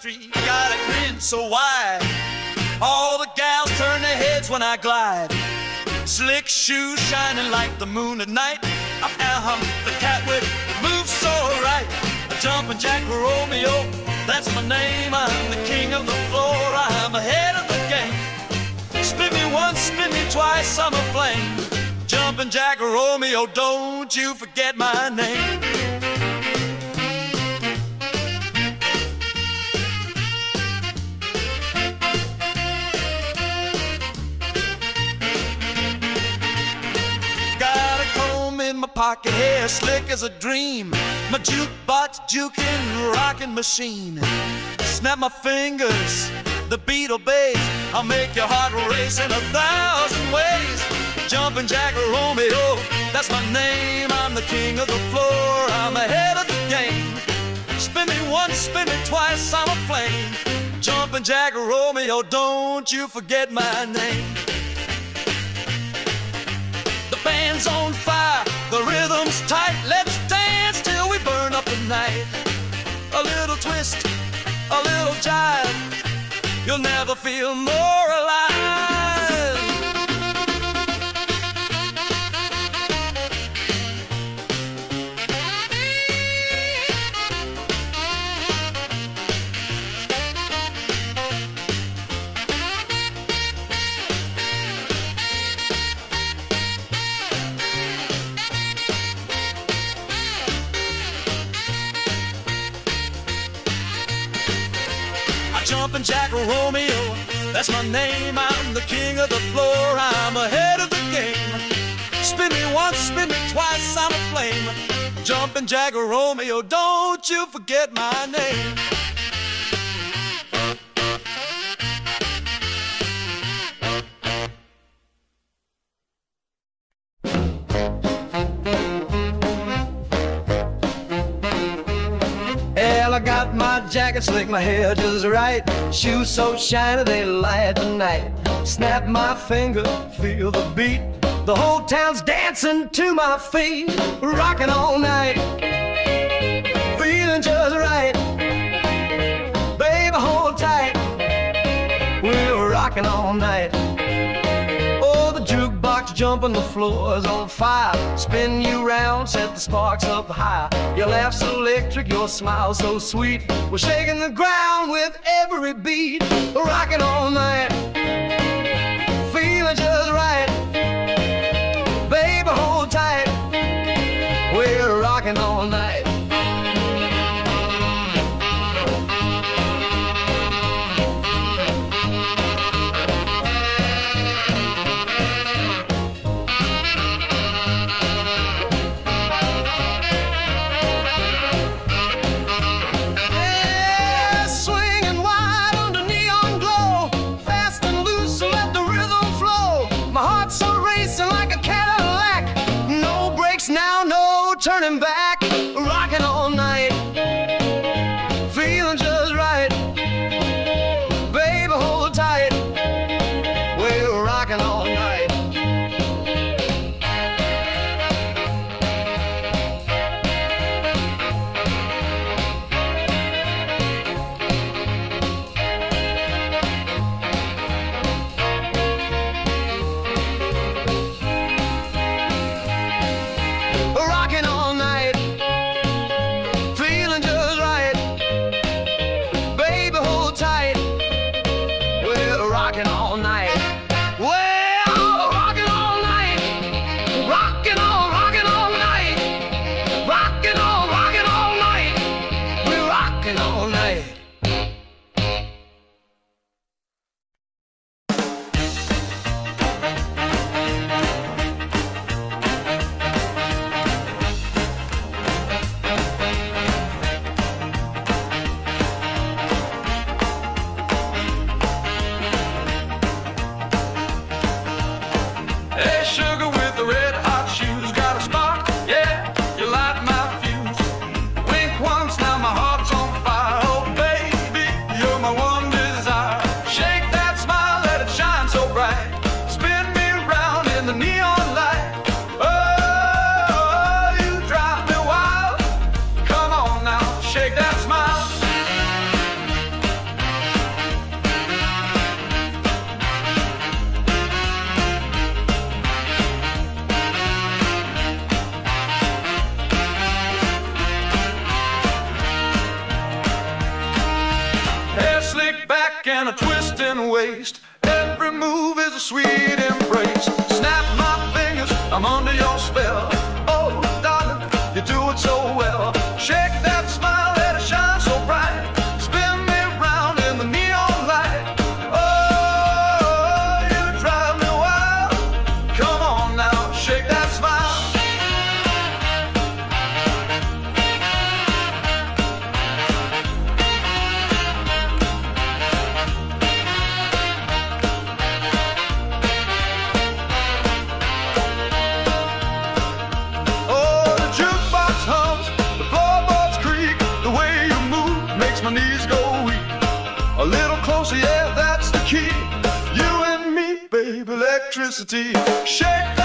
street. Got a grin so wide. All the gals turn their heads when I glide. Slick shoes shining like the moon at night. I found the cat with moves so right. A jumping Jack Romeo, that's my name. I'm the king of the floor. I'm ahead of the game. Spin me once, spin me twice, I'm a flame. Jumping Jack Romeo, don't you forget my name. Pocket, hair slick as a dream. My jukebox juking, rocking machine. Snap my fingers, the beat obeys. I'll make your heart race in a thousand ways. Jumping Jack Romeo, that's my name. I'm the king of the floor, I'm ahead of the game. Spin me once, spin me twice, I'm a flame. Jumping Jack Romeo, don't you forget my name. The band's on fire, the rhythm's tight. Let's dance till we burn up the night. A little twist, a little jive. You'll never feel more alive. I Jack Romeo, that's my name. I'm the king of the floor, I'm ahead of the game. Spin me once, spin me twice, I'm a flame. Jumpin' Jack Romeo, don't you forget my name. Jacket slick, my hair just right. Shoes so shiny they light the night. Snap my finger, feel the beat. The whole town's dancing to my feet. Rocking all night. Feeling just right. Baby, hold tight. We're rocking all night. Jumping, the floor's on fire. Spin you round, set the sparks up high. Your laugh's electric, your smile so sweet. We're shaking the ground with every beat. Rocking all night, feeling just right. Taste. Every move is a sweet electricity. Shake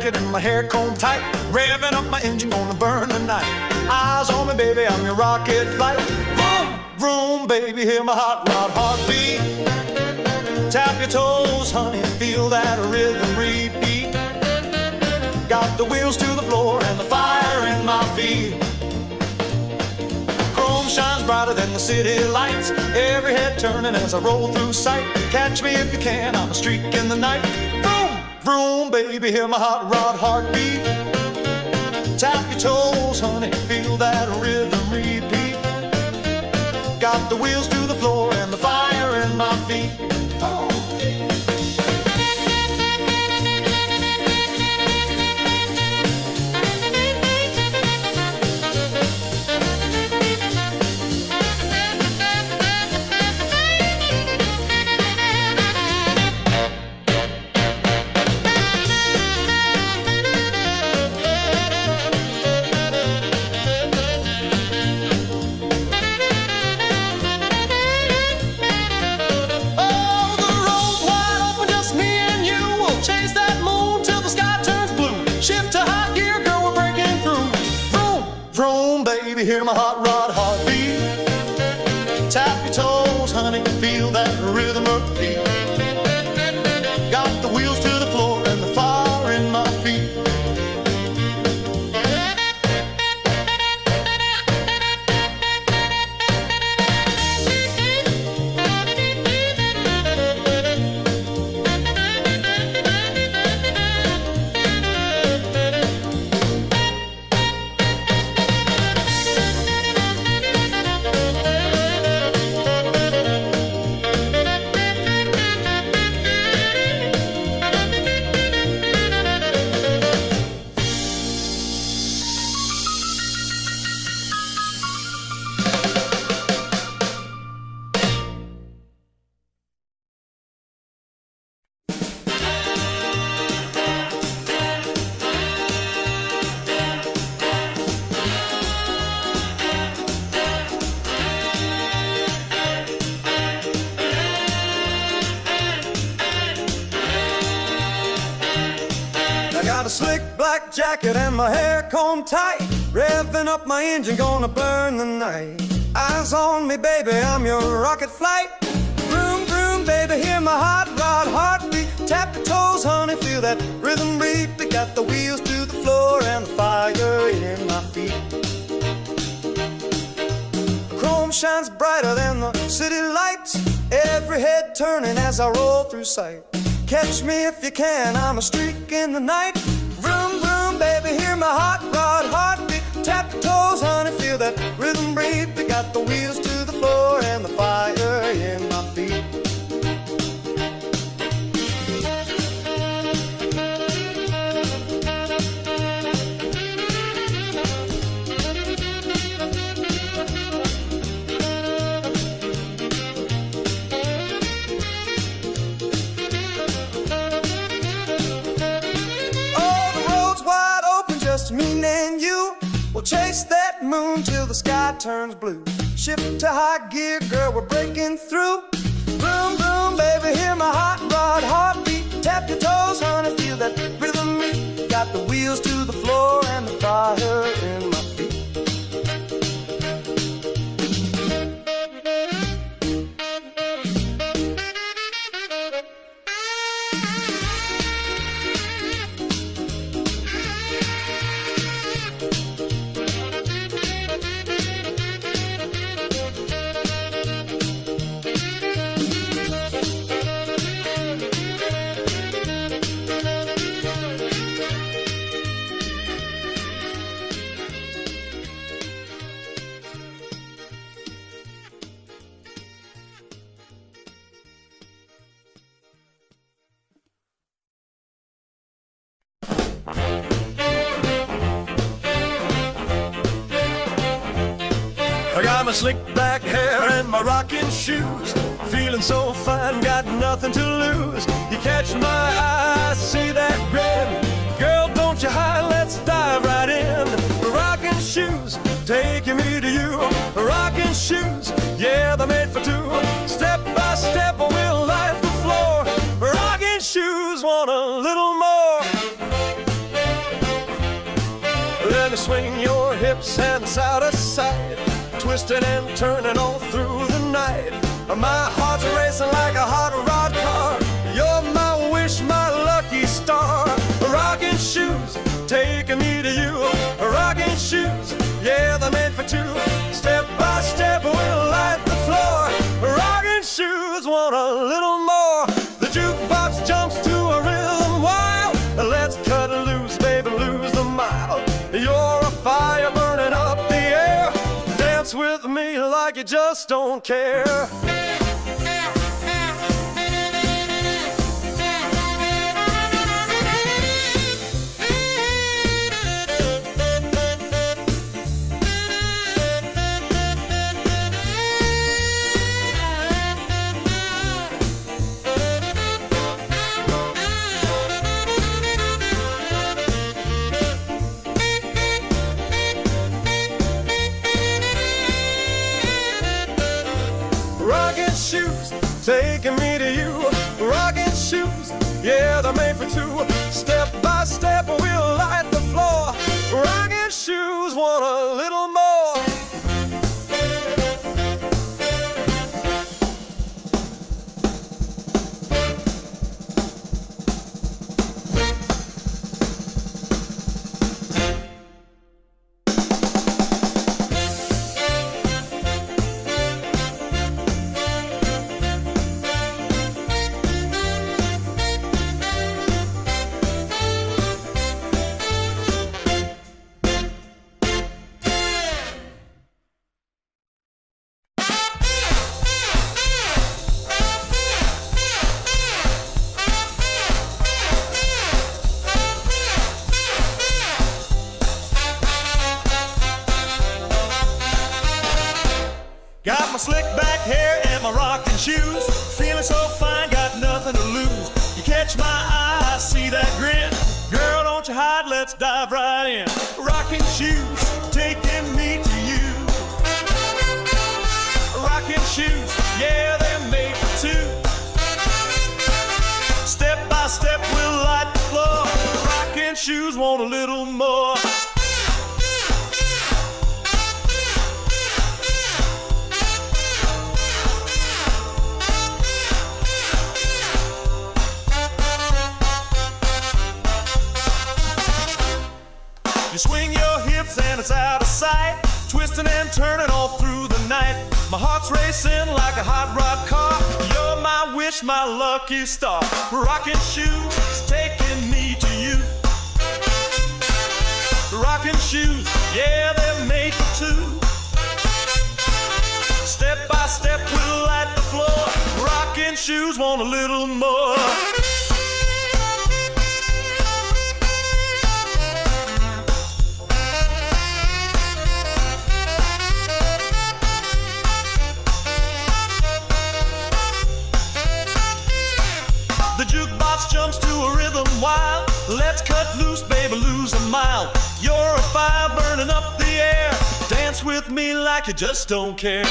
jacket and my hair combed tight. Revving up my engine, gonna burn the night. Eyes on me, baby, I'm your rocket flight. Vroom, vroom, baby, hear my hot rod heartbeat. Tap your toes, honey, feel that rhythm repeat. Got the wheels to the floor and the fire in my feet. Chrome shines brighter than the city lights. Every head turning as I roll through sight. Catch me if you can, I'm a streak in the night. Vroom, baby, hear my hot rod heartbeat. Tap your toes, honey, feel that rhythm repeat. Got the wheels to the floor and the fire in my feet. Oh, got a slick black jacket and my hair combed tight. Revving up my engine, gonna burn the night. Eyes on me, baby, I'm your rocket flight. Vroom, vroom, baby, hear my hot rod heartbeat. Tap your toes, honey, feel that rhythm beat. Got the wheels to the floor and the fire in my feet. Chrome shines brighter than the city lights. Every head turning as I roll through sight. Catch me if you can, I'm a streak in the night. Vroom, vroom, baby, hear my hot rod heartbeat. Tap your toes, honey, feel that rhythm breathe. We got the wheels to the floor and the fire in turns blue. Shift to high gear, girl, we're breaking through. Shoes. Feeling so fine, got nothing to lose. You catch my eye, see that grin. Girl, don't you hide, let's dive right in. Rocking shoes, taking me to you. Rocking shoes, yeah, they're made for two. Step by step, we'll light the floor. Rocking shoes, want a little more. Let me swing your hips and side to side twisting and turning all through the My heart's racing like a hot rod car. You're my wish, my lucky star. Rocking shoes, taking me to you. Rocking shoes, yeah, they're made for two. Step by step, we'll light the floor. Rocking shoes, want a little more. You just don't care. Yeah, slick back hair and my rocking shoes. Twisting and turning all through the night. My heart's racing like a hot rod car. You're my wish, my lucky star. Rocking shoes, taking me to you. Rocking shoes, yeah, they're made for two. Step by step, we'll light the floor. Rocking shoes, want a little more. Let's cut loose, baby, lose a mile. You're a fire burning up the air. Dance with me like you just don't care.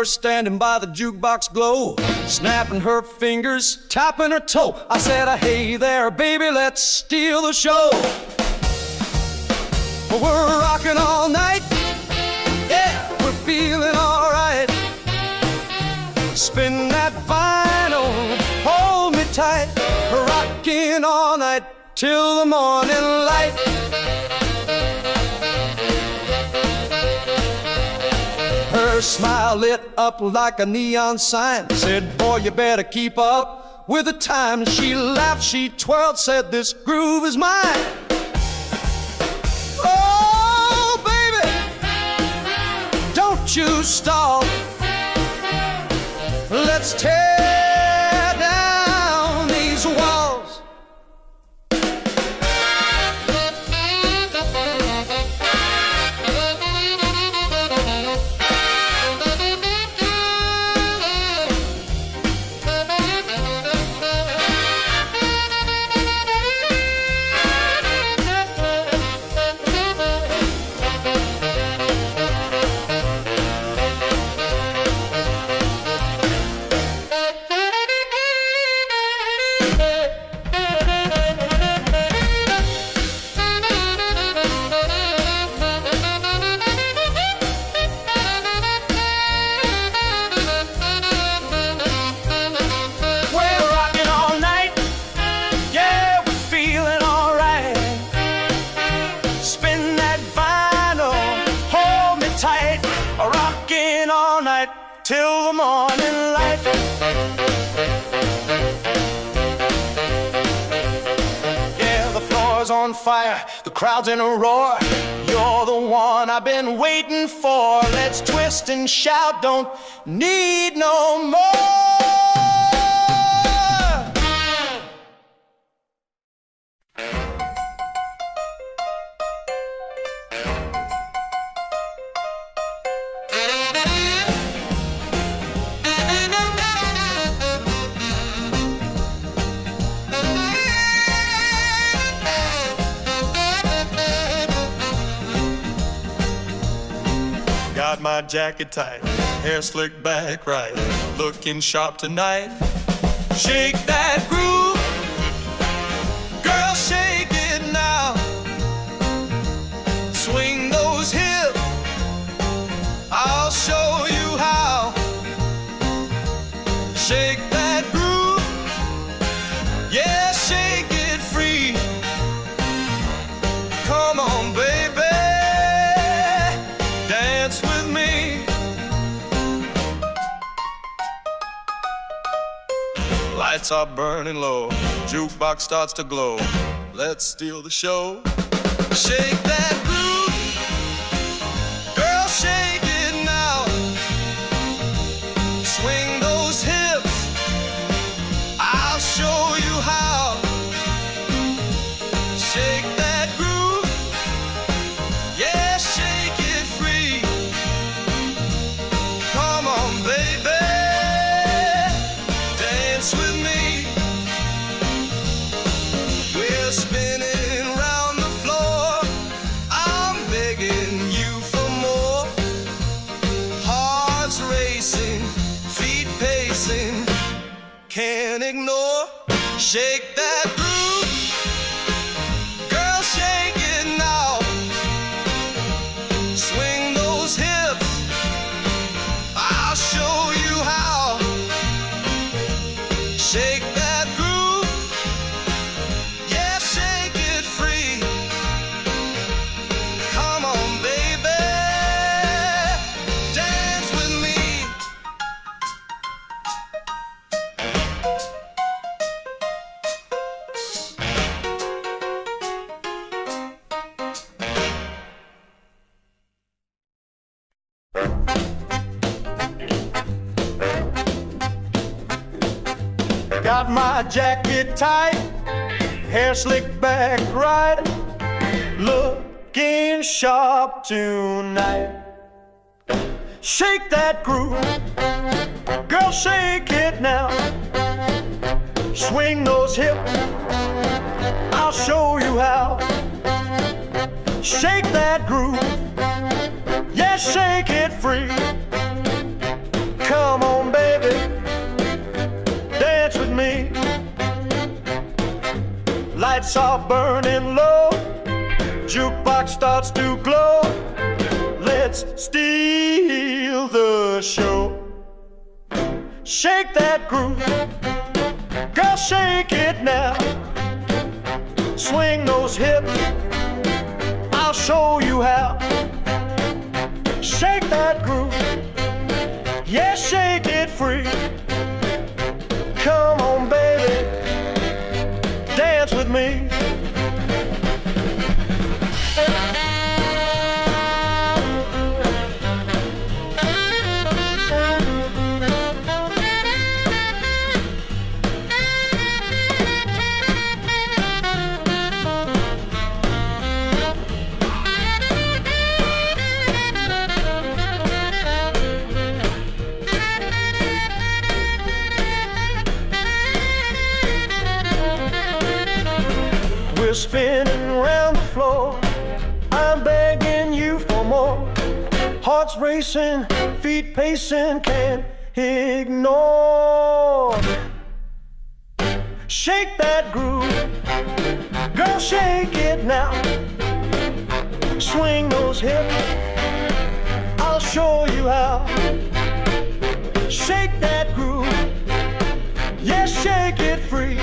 Her standing by the jukebox glow, snapping her fingers, tapping her toe. I said, Hey there, baby, let's steal the show. We're rocking all night, yeah, we're feeling alright. Spin that vinyl, hold me tight, rocking all night till the morning light. Her smile lit up like a neon sign. Said, Boy, you better keep up with the time. She laughed, she twirled, said, This groove is mine. Oh, baby, don't you stall. Let's tear crowd's in a roar. You're the one I've been waiting for. Let's twist and shout, don't need no more. Jacket tight, hair slicked back right, looking sharp tonight. Shake that groove, Lights are burning low, jukebox starts to glow. Let's steal the show. Shake that Got my jacket tight, hair slicked back right, looking sharp tonight. Shake that groove, girl, shake it now. Swing those hips, I'll show you how. Shake that groove, yeah, shake it free. Lights are burning low, jukebox starts to glow. Let's steal the show. Shake that groove, girl, shake it now. Swing those hips, I'll show you how. Shake that groove, yeah, shake it free. Come me. Pacing, can't ignore. Shake that groove, girl, shake it now. Swing those hips, I'll show you how. Shake that groove, yeah, shake it free.